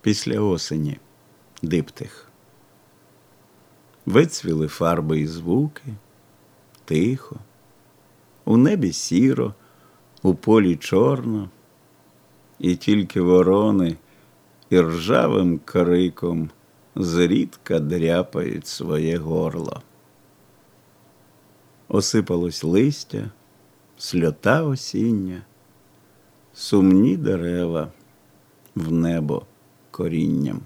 після осені диптих. Вицвіли фарби і звуки, тихо, у небі сіро, у полі чорно, і тільки ворони і ржавим криком зрідка дряпають своє горло. Осипалось листя, сльота осіння, сумні дерева в небо корінням.